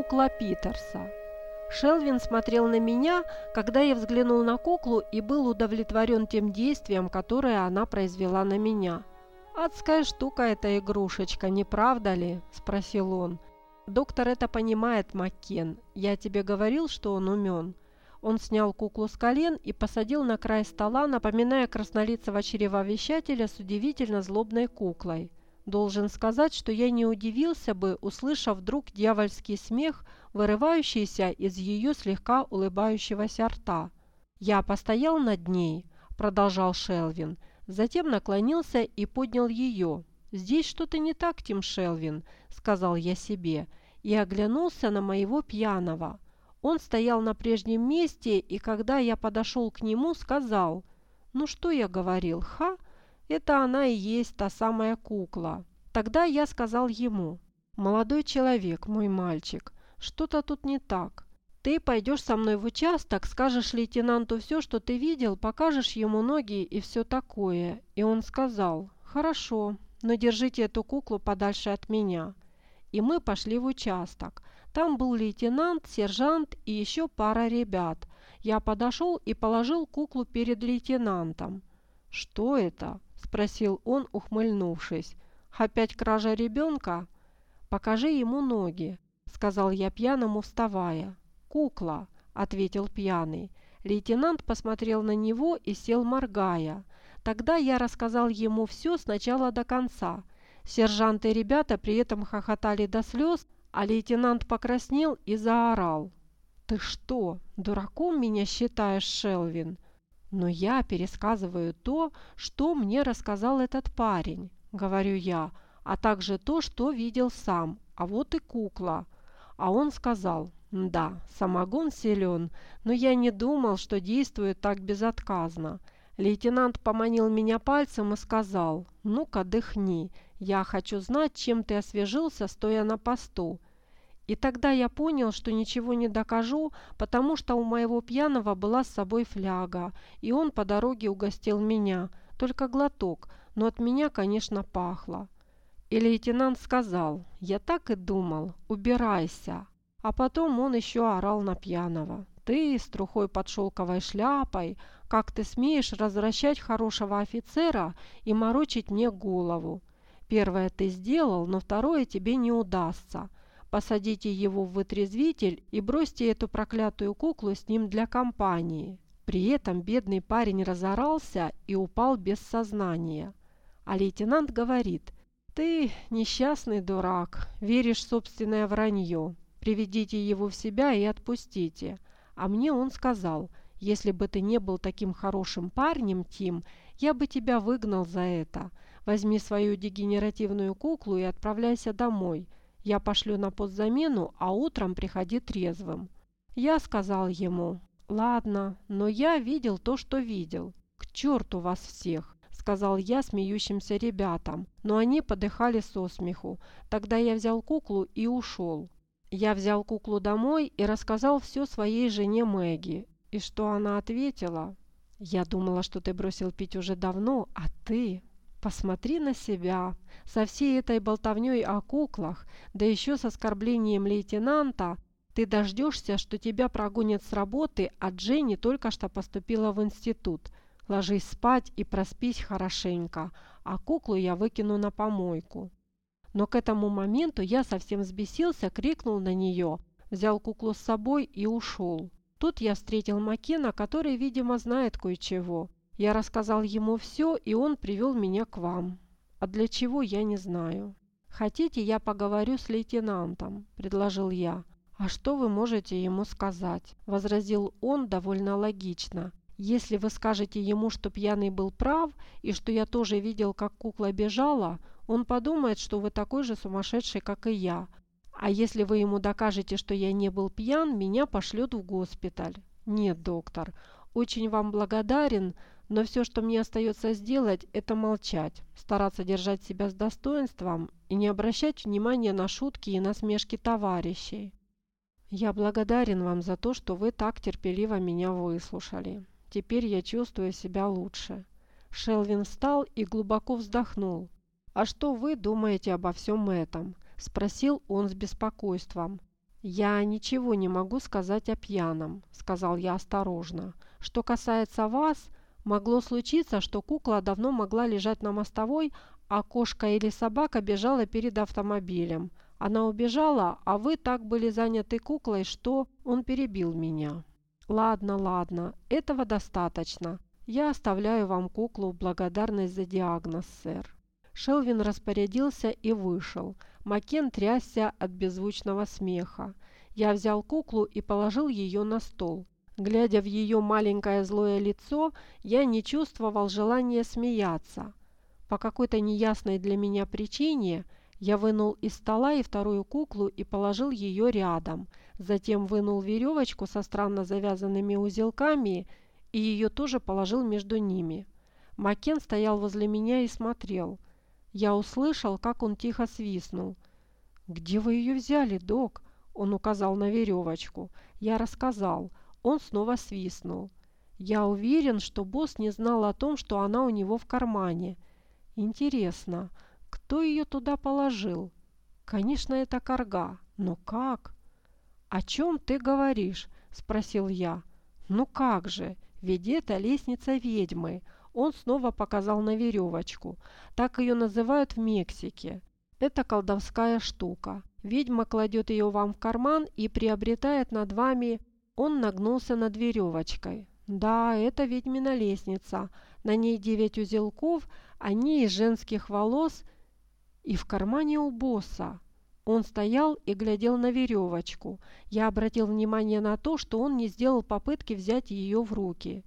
Кукла Питерса. Шелвин смотрел на меня, когда я взглянул на куклу и был удовлетворен тем действием, которое она произвела на меня. «Адская штука эта игрушечка, не правда ли?» – спросил он. «Доктор это понимает, Маккен. Я тебе говорил, что он умен». Он снял куклу с колен и посадил на край стола, напоминая краснолицего чревовещателя с удивительно злобной куклой. Должен сказать, что я не удивился бы, услышав вдруг дьявольский смех, вырывающийся из ее слегка улыбающегося рта. «Я постоял над ней», – продолжал Шелвин, затем наклонился и поднял ее. «Здесь что-то не так, Тим Шелвин», – сказал я себе, и оглянулся на моего пьяного. Он стоял на прежнем месте, и когда я подошел к нему, сказал, «Ну что я говорил, ха?» Это она и есть та самая кукла. Тогда я сказал ему, «Молодой человек, мой мальчик, что-то тут не так. Ты пойдешь со мной в участок, скажешь лейтенанту все, что ты видел, покажешь ему ноги и все такое». И он сказал, «Хорошо, но держите эту куклу подальше от меня». И мы пошли в участок. Там был лейтенант, сержант и еще пара ребят. Я подошел и положил куклу перед лейтенантом. «Что это?» – спросил он, ухмыльнувшись. «Опять кража ребенка?» «Покажи ему ноги», – сказал я пьяному, вставая. «Кукла», – ответил пьяный. Лейтенант посмотрел на него и сел, моргая. Тогда я рассказал ему все сначала до конца. Сержанты и ребята при этом хохотали до слез, а лейтенант покраснел и заорал. «Ты что, дураком меня считаешь, Шелвин?» Но я пересказываю то, что мне рассказал этот парень, говорю я, а также то, что видел сам, а вот и кукла. А он сказал, да, самогон силен, но я не думал, что действует так безотказно. Лейтенант поманил меня пальцем и сказал, ну-ка дыхни, я хочу знать, чем ты освежился, стоя на посту. И тогда я понял, что ничего не докажу, потому что у моего пьяного была с собой фляга, и он по дороге угостил меня, только глоток, но от меня, конечно, пахло. И лейтенант сказал, я так и думал, убирайся. А потом он еще орал на пьяного. Ты с трухой под шелковой шляпой, как ты смеешь развращать хорошего офицера и морочить мне голову? Первое ты сделал, но второе тебе не удастся. Посадите его в вытрезвитель и бросьте эту проклятую куклу с ним для компании. При этом бедный парень разорался и упал без сознания. А лейтенант говорит, «Ты несчастный дурак, веришь в собственное вранье. Приведите его в себя и отпустите». А мне он сказал, «Если бы ты не был таким хорошим парнем, Тим, я бы тебя выгнал за это. Возьми свою дегенеративную куклу и отправляйся домой. Я пошлю на подзамену, а утром приходи трезвым. Я сказал ему, ладно, но я видел то, что видел. К черту вас всех, сказал я смеющимся ребятам, но они подыхали со смеху. Тогда я взял куклу и ушел. Я взял куклу домой и рассказал все своей жене Мэгги. И что она ответила? Я думала, что ты бросил пить уже давно, а ты... Посмотри на себя. Со всей этой болтовней о куклах, да еще с оскорблением лейтенанта, ты дождешься, что тебя прогонят с работы, а Дженни только что поступила в институт. Ложись спать и проспись хорошенько, а куклу я выкину на помойку. Но к этому моменту я совсем взбесился, крикнул на нее, взял куклу с собой и ушел. Тут я встретил Макена, который, видимо, знает кое-чего. Я рассказал ему все, и он привел меня к вам. А для чего, я не знаю. Хотите, я поговорю с лейтенантом, предложил я. А что вы можете ему сказать? Возразил он довольно логично. Если вы скажете ему, что пьяный был прав, и что я тоже видел, как кукла бежала, он подумает, что вы такой же сумасшедший, как и я. А если вы ему докажете, что я не был пьян, меня пошлют в госпиталь. Нет, доктор, очень вам благодарен, но все, что мне остается сделать, это молчать, стараться держать себя с достоинством и не обращать внимания на шутки и насмешки товарищей. Я благодарен вам за то, что вы так терпеливо меня выслушали. Теперь я чувствую себя лучше. Шелвин встал и глубоко вздохнул. «А что вы думаете обо всем этом?» – спросил он с беспокойством. «Я ничего не могу сказать о пьяном», – сказал я осторожно. «Что касается вас, могло случиться, что кукла давно могла лежать на мостовой, а кошка или собака бежала перед автомобилем. Она убежала, а вы так были заняты куклой, что он перебил меня». «Ладно, ладно, этого достаточно. Я оставляю вам куклу в благодарность за диагноз, сэр». Шелвин распорядился и вышел. Макен трясся от беззвучного смеха. Я взял куклу и положил ее на стол. Глядя в ее маленькое злое лицо, я не чувствовал желания смеяться. По какой-то неясной для меня причине я вынул из стола и вторую куклу и положил ее рядом. Затем вынул веревочку со странно завязанными узелками и ее тоже положил между ними. Макен стоял возле меня и смотрел. Я услышал, как он тихо свистнул. «Где вы ее взяли, док?» Он указал на веревочку. Я рассказал. Он снова свистнул. Я уверен, что босс не знал о том, что она у него в кармане. Интересно, кто ее туда положил? Конечно, это корга. Но как? «О чем ты говоришь?» – спросил я. «Ну как же? Ведь это лестница ведьмы. Он снова показал на веревочку. Так ее называют в Мексике. Это колдовская штука. Ведьма кладет ее вам в карман и приобретает над вами... Он нагнулся над веревочкой. Да, это ведьмина лестница. На ней девять узелков, они из женских волос и в кармане у босса. Он стоял и глядел на веревочку. Я обратил внимание на то, что он не сделал попытки взять ее в руки.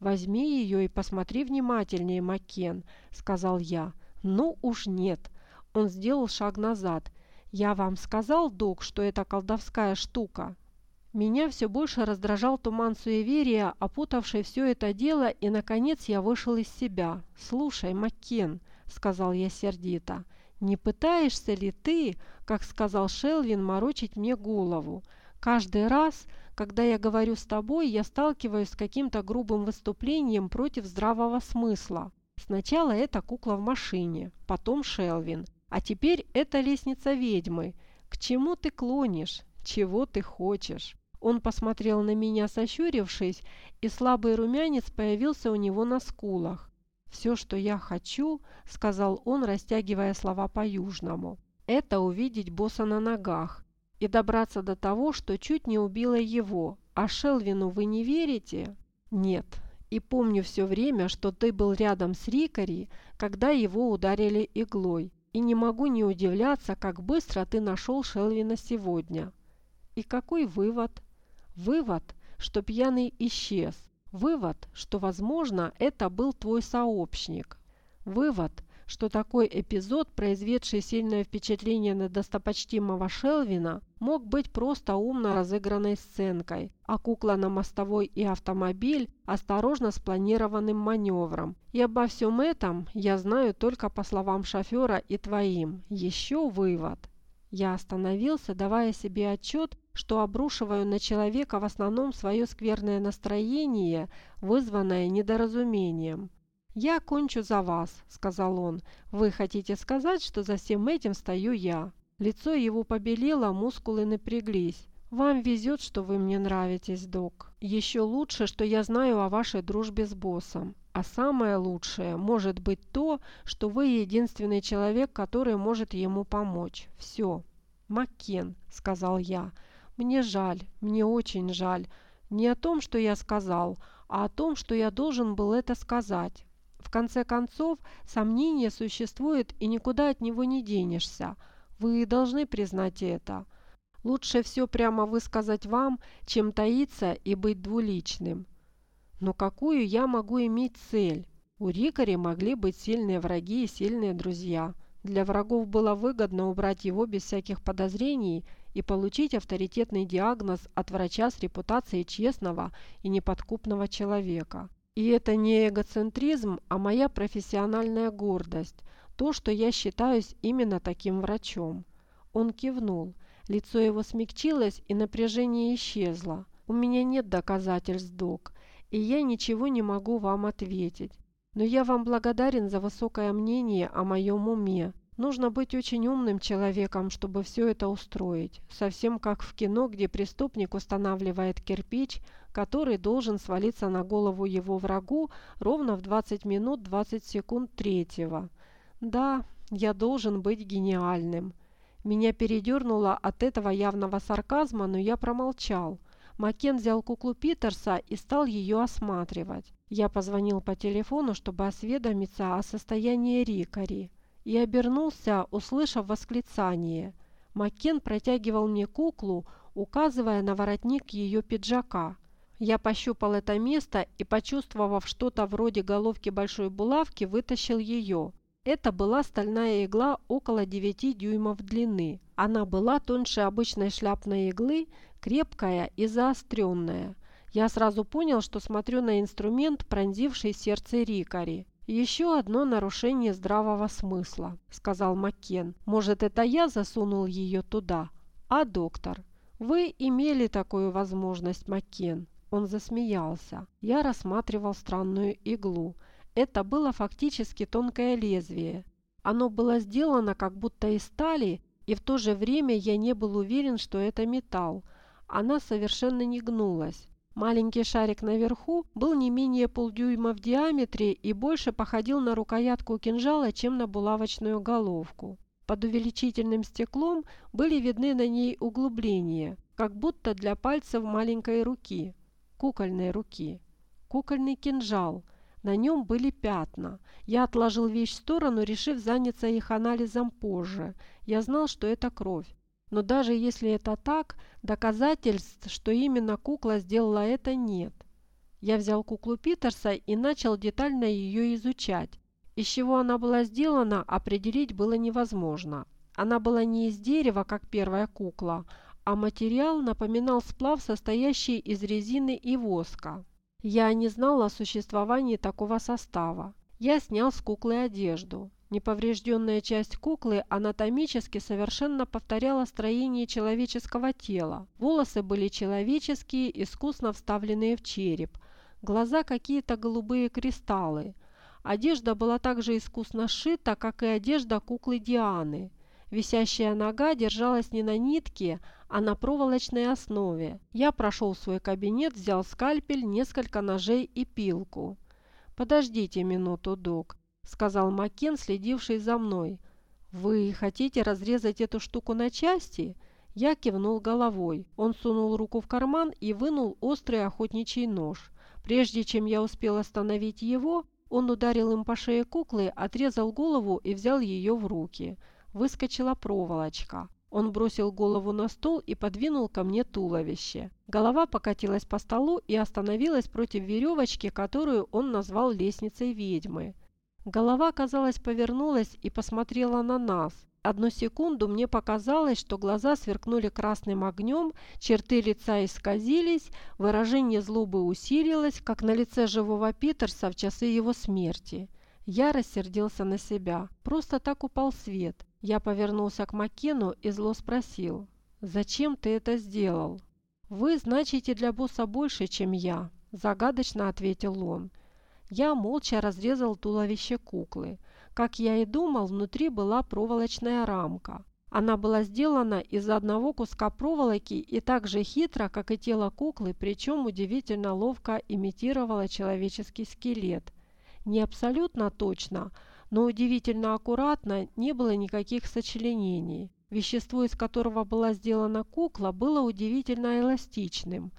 «Возьми ее и посмотри внимательнее, Макен», — сказал я. «Ну уж нет». Он сделал шаг назад. «Я вам сказал, док, что это колдовская штука?» Меня все больше раздражал туман суеверия, опутавший все это дело, и, наконец, я вышел из себя. «Слушай, Маккен», — сказал я сердито, — «не пытаешься ли ты, как сказал Шелвин, морочить мне голову? Каждый раз, когда я говорю с тобой, я сталкиваюсь с каким-то грубым выступлением против здравого смысла. Сначала это кукла в машине, потом Шелвин, а теперь это лестница ведьмы. К чему ты клонишь? Чего ты хочешь?» Он посмотрел на меня, сощурившись, и слабый румянец появился у него на скулах. «Все, что я хочу», — сказал он, растягивая слова по-южному, — «это увидеть босса на ногах и добраться до того, что чуть не убило его. А Шелвину вы не верите? Нет. И помню все время, что ты был рядом с Рикари, когда его ударили иглой. И не могу не удивляться, как быстро ты нашел Шелвина сегодня. И какой вывод? Вывод, что пьяный исчез. Вывод, что, возможно, это был твой сообщник. Вывод, что такой эпизод, произведший сильное впечатление на достопочтимого Шелвина, мог быть просто умно разыгранной сценкой, а кукла на мостовой и автомобиль – осторожно спланированным маневром. И обо всем этом я знаю только по словам шофера и твоим. Еще вывод. Я остановился, давая себе отчет, что обрушиваю на человека в основном свое скверное настроение, вызванное недоразумением. «Я кончу за вас», — сказал он. «Вы хотите сказать, что за всем этим стою я?» Лицо его побелело, мускулы напряглись. «Вам везет, что вы мне нравитесь, док. Еще лучше, что я знаю о вашей дружбе с боссом. А самое лучшее может быть то, что вы единственный человек, который может ему помочь. Все». «Маккен», — сказал я. «Мне жаль, мне очень жаль. Не о том, что я сказал, а о том, что я должен был это сказать. В конце концов, сомнение существует и никуда от него не денешься. Вы должны признать это. Лучше все прямо высказать вам, чем таиться и быть двуличным. Но какую я могу иметь цель? У Рикари могли быть сильные враги и сильные друзья. Для врагов было выгодно убрать его без всяких подозрений и получить авторитетный диагноз от врача с репутацией честного и неподкупного человека. И это не эгоцентризм, а моя профессиональная гордость, то, что я считаюсь именно таким врачом. Он кивнул. Лицо его смягчилось, и напряжение исчезло. У меня нет доказательств, док, и я ничего не могу вам ответить. Но я вам благодарен за высокое мнение о моем уме. Нужно быть очень умным человеком, чтобы все это устроить. Совсем как в кино, где преступник устанавливает кирпич, который должен свалиться на голову его врагу ровно в 20 минут 20 секунд третьего. Да, я должен быть гениальным. Меня передернуло от этого явного сарказма, но я промолчал. Макен взял куклу Питерса и стал ее осматривать. Я позвонил по телефону, чтобы осведомиться о состоянии Рикари и обернулся, услышав восклицание. Макен протягивал мне куклу, указывая на воротник ее пиджака. Я пощупал это место и, почувствовав что-то вроде головки большой булавки, вытащил ее. Это была стальная игла около 9 дюймов длины. Она была тоньше обычной шляпной иглы, крепкая и заостренная. Я сразу понял, что смотрю на инструмент, пронзивший сердце Рикари. «Еще одно нарушение здравого смысла», – сказал Маккен. «Может, это я засунул ее туда? А доктор? Вы имели такую возможность, Маккен?» Он засмеялся. Я рассматривал странную иглу. Это было фактически тонкое лезвие. Оно было сделано как будто из стали, и в то же время я не был уверен, что это металл. Она совершенно не гнулась. Маленький шарик наверху был не менее полдюйма в диаметре и больше походил на рукоятку кинжала, чем на булавочную головку. Под увеличительным стеклом были видны на ней углубления, как будто для пальцев маленькой руки, кукольной руки. Кукольный кинжал. На нем были пятна. Я отложил вещь в сторону, решив заняться их анализом позже. Я знал, что это кровь. Но даже если это так, доказательств, что именно кукла сделала это, нет. Я взял куклу Питерса и начал детально ее изучать. Из чего она была сделана, определить было невозможно. Она была не из дерева, как первая кукла, а материал напоминал сплав, состоящий из резины и воска. Я не знал о существовании такого состава. Я снял с куклы одежду. Неповрежденная часть куклы анатомически совершенно повторяла строение человеческого тела. Волосы были человеческие, искусно вставленные в череп. Глаза какие-то голубые кристаллы. Одежда была также искусно сшита, как и одежда куклы Дианы. Висящая нога держалась не на нитке, а на проволочной основе. Я прошел свой кабинет, взял скальпель, несколько ножей и пилку. «Подождите минуту, док сказал Макен, следивший за мной. «Вы хотите разрезать эту штуку на части?» Я кивнул головой. Он сунул руку в карман и вынул острый охотничий нож. Прежде чем я успел остановить его, он ударил им по шее куклы, отрезал голову и взял ее в руки. Выскочила проволочка. Он бросил голову на стол и подвинул ко мне туловище. Голова покатилась по столу и остановилась против веревочки, которую он назвал лестницей ведьмы. Голова, казалось, повернулась и посмотрела на нас. Одну секунду мне показалось, что глаза сверкнули красным огнем, черты лица исказились, выражение злобы усилилось, как на лице живого Питерса в часы его смерти. Я рассердился на себя. Просто так упал свет. Я повернулся к Макену и зло спросил. «Зачем ты это сделал?» «Вы значите для босса больше, чем я», – загадочно ответил он. Я молча разрезал туловище куклы. Как я и думал, внутри была проволочная рамка. Она была сделана из одного куска проволоки и так же хитро, как и тело куклы, причем удивительно ловко имитировала человеческий скелет. Не абсолютно точно, но удивительно аккуратно, не было никаких сочленений. Вещество, из которого была сделана кукла, было удивительно эластичным.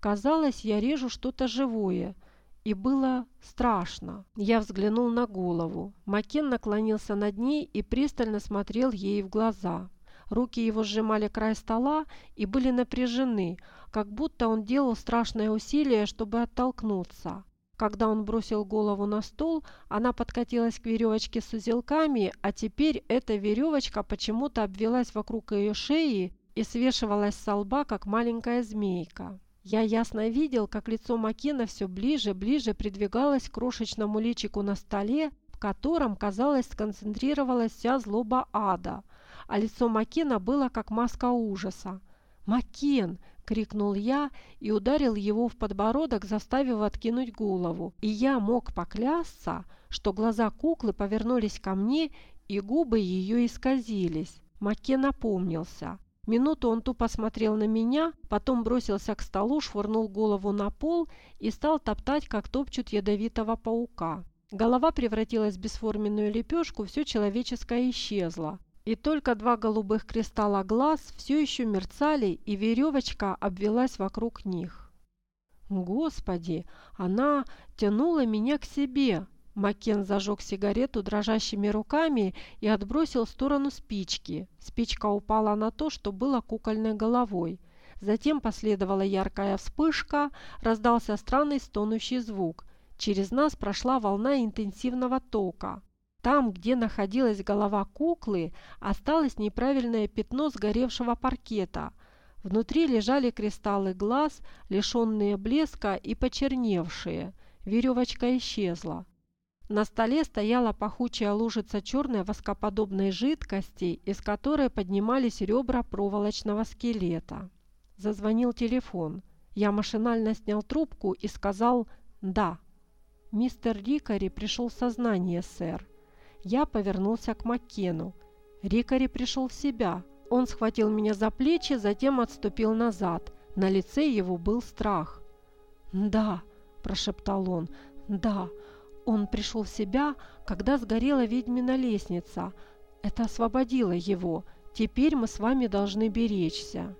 Казалось, я режу что-то живое – и было страшно. Я взглянул на голову. Макен наклонился над ней и пристально смотрел ей в глаза. Руки его сжимали край стола и были напряжены, как будто он делал страшное усилие, чтобы оттолкнуться. Когда он бросил голову на стол, она подкатилась к веревочке с узелками, а теперь эта веревочка почему-то обвелась вокруг ее шеи и свешивалась со лба, как маленькая змейка. Я ясно видел, как лицо Макена все ближе, ближе придвигалось к крошечному личику на столе, в котором, казалось, сконцентрировалась вся злоба ада, а лицо Макена было как маска ужаса. «Макен!» – крикнул я и ударил его в подбородок, заставив откинуть голову. И я мог поклясться, что глаза куклы повернулись ко мне, и губы ее исказились. Маке напомнился. Минуту он тупо смотрел на меня, потом бросился к столу, швырнул голову на пол и стал топтать, как топчут ядовитого паука. Голова превратилась в бесформенную лепешку, все человеческое исчезло. И только два голубых кристалла глаз все еще мерцали, и веревочка обвелась вокруг них. Господи, она тянула меня к себе. Макен зажег сигарету дрожащими руками и отбросил в сторону спички. Спичка упала на то, что было кукольной головой. Затем последовала яркая вспышка, раздался странный стонущий звук. Через нас прошла волна интенсивного тока. Там, где находилась голова куклы, осталось неправильное пятно сгоревшего паркета. Внутри лежали кристаллы глаз, лишенные блеска и почерневшие. Веревочка исчезла. На столе стояла пахучая лужица черной воскоподобной жидкости, из которой поднимались ребра проволочного скелета. Зазвонил телефон. Я машинально снял трубку и сказал «да». «Мистер Рикари пришел в сознание, сэр». Я повернулся к Маккену. Рикари пришел в себя. Он схватил меня за плечи, затем отступил назад. На лице его был страх. «Да», – прошептал он, – «да». Он пришел в себя, когда сгорела ведьмина лестница. Это освободило его. Теперь мы с вами должны беречься.